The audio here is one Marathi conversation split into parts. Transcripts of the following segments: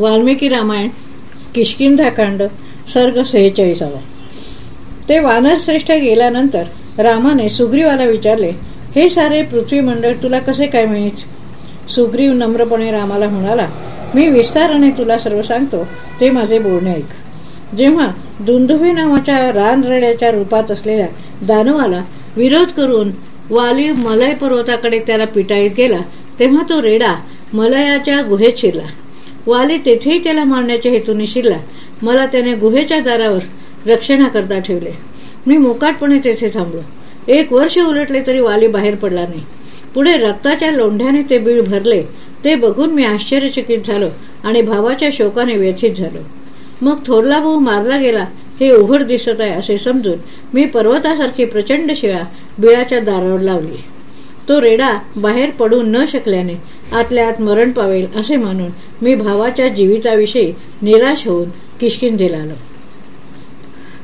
वाल्मिकी रामायण किशकिंधाकांड सर्ग सेहेचाळीसावा. ते वानरश्रेष्ठ गेल्यानंतर रामाने सुग्रीवाला विचारले हे सारे पृथ्वीमंडळ तुला कसे काय मिळेच सुग्रीव नम्रपणे रामाला म्हणाला मी विस्ताराने तुला सर्व सांगतो ते माझे बोलणे ऐक. जेव्हा दुंदुभी नावाच्या रानरेड्याच्या रूपात असलेल्या दानवाला विरोध करून वाली मलय पर्वताकडे त्याला पिटाळीत गेला तेव्हा तो रेडा मलयाच्या गुहेत शिरला. वाली तेथेही त्याला मारण्याच्या हेतूने शिरला मला त्याने गुहेच्या दारावर रक्षणाकरता ठेवले. मी मोकाटपणे तेथे थांबलो. एक वर्ष उलटले तरी वाली बाहेर पडला नाही. पुढे रक्ताच्या लोंढ्याने ते बीळ भरले ते बघून मी आश्चर्यचकित झालो आणि भावाच्या शोकाने व्यथित झालो. मग थोरला भाऊ मारला गेला हे उघड दिसत आहे असे समजून मी पर्वतासारखी प्रचंड शिळा बिळाच्या दारावर लावली. तो रेडा बाहेर पडू न शकल्याने आतल्या आत मरण पावेल असे मानून मी भावाच्या जीविताविषयी निराश होऊन किशकिंधेला आलो.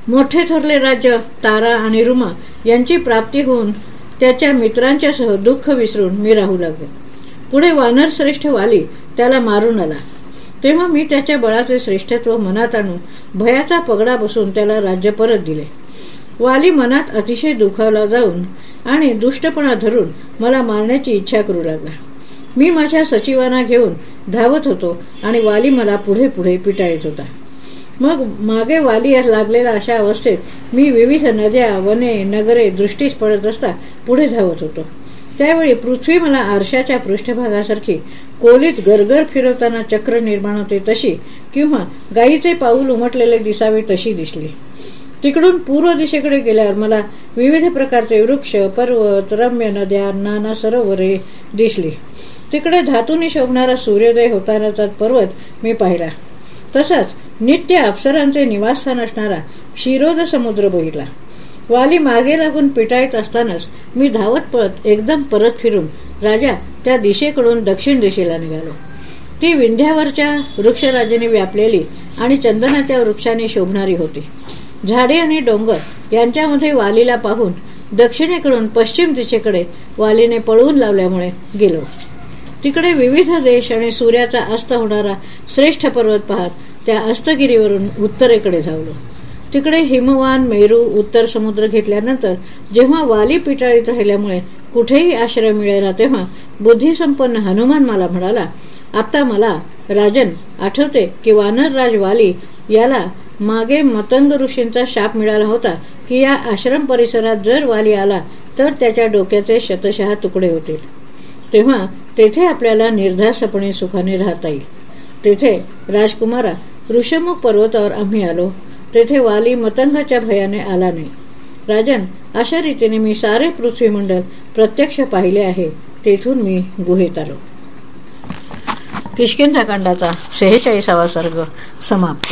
मोठे थोरले राज्य तारा आणि रुमा यांची प्राप्ती होऊन त्याच्या मित्रांच्या सह दुःख विसरून मी राहू लागलो. पुढे वानर श्रेष्ठ वाली त्याला मारून आला. तेव्हा मी त्याच्या बळाचे श्रेष्ठत्व मनात आणून भयाचा पगडा बसून त्याला राज्य परत दिले. वाली मनात अतिशय दुखावला जाऊन आणि दुष्टपणा धरून मला मारण्याची इच्छा करू लागला. मी माझ्या सचिवांना घेऊन धावत होतो आणि वाली मला पुढे पुढे पिटाळत होता. मग मागे वाली लागलेल्या अशा अवस्थेत मी विविध नद्या वने नगरे दृष्टीस पडत असता पुढे धावत होतो. त्यावेळी पृथ्वी मला आरशाच्या पृष्ठभागासारखी कोलीत गरगर फिरवताना चक्र निर्माण होते तशी किंवा गायीचे पाऊल उमटलेले दिसावे तशी दिसली. तिकडून पूर्व दिशेकडे गेल्यावर मला विविध प्रकारचे वृक्ष पर्वत रम्य नद्या नाना सरोवरे दिसली. तिकडे धातूने शोभणारा सूर्योदय होतानाचा पर्वत मी पाहिला. तसाच नित्य अप्सरांचे निवासस्थान असणारा क्षीरोद समुद्र बघितला. वाली मागे लागून पिटाळत असतानाच मी धावत पळत एकदम परत फिरून राजा त्या दिशेकडून दक्षिण दिशेला निघालो. ती विंध्यावरच्या वृक्षराजेने व्यापलेली आणि चंदनाच्या वृक्षाने शोभणारी होती. झाडे आणि डोंगर यांच्यामध्ये वालीला पाहून दक्षिणेकडून पश्चिम दिशेकडे वालीने पळवून लावल्यामुळे गेलो. तिकडे विविध देश आणि सूर्याचा अस्त होणारा श्रेष्ठ पर्वत पाहत त्या अस्तगिरीवरून उत्तरेकडे धावलो. तिकडे हिमवान मेरू उत्तर समुद्र घेतल्यानंतर जेव्हा वाली पिटाळीत राहिल्यामुळे कुठेही आश्रय मिळेना तेव्हा बुद्धिसंपन्न हनुमान मला म्हणाला आता मला राजन आठवते की वानरराज वाली याला मागे मतंग ऋषींचा शाप मिळाला होता की या आश्रम परिसरात जर वाली आला तर त्याच्या डोक्याचे शतशः तुकडे होतील तेव्हा तेथे आपल्याला निर्धासपणे सुखाने राहता येईल. तेथे राजकुमारा ऋषमुख पर्वतावर आम्ही आलो. तेथे वाली मतंगाच्या भयाने आला नाही. राजन अशा रीतीने मी सारे पृथ्वीमंडल प्रत्यक्ष पाहिले आहे. तेथून मी गुहेत आलो. किशकिंधाकांडाचा सेहेचाळीसावा सर्ग समाप्त.